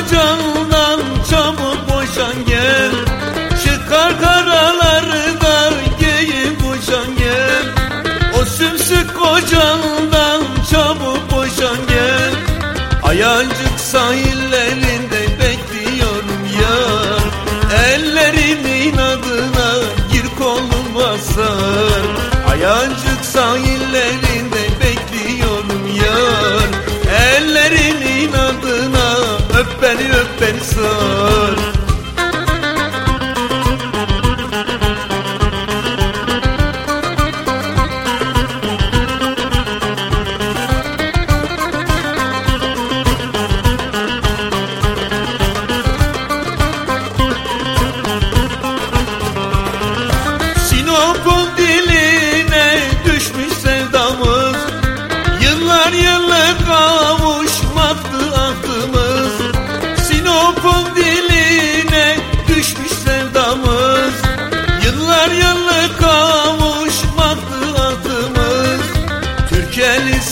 Kocandan çabuk boşan gel. Çıkar karaları da giyip boşan gel. O sümsük kocandan çabuk boşan gel. Ayancık sahillerinde bekliyorum ya Ellerinin adına gir koluma sar. Ayancık sahillerinde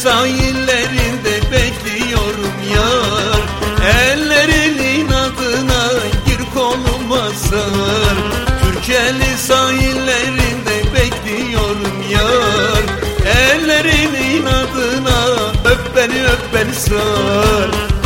Sahillerinde bekliyorum yar. Ellerinin adına gir koluma sar. Türkeli sahillerinde bekliyorum yar. Ellerinin adına öp beni öp beni sar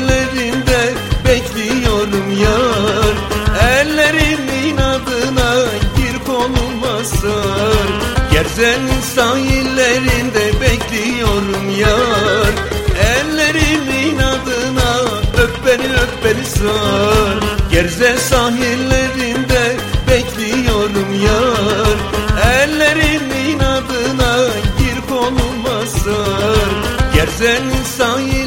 ellerinde bekliyorum yar. Ellerinin adına gir koluma sar. Gerzenin sahillerinde bekliyorum yar. Ellerimin adına öp beni öp beni sar. Gerze sahillerinde bekliyorum yar. Ellerimin adına gir koluma sar. Gerzenin sahillerinde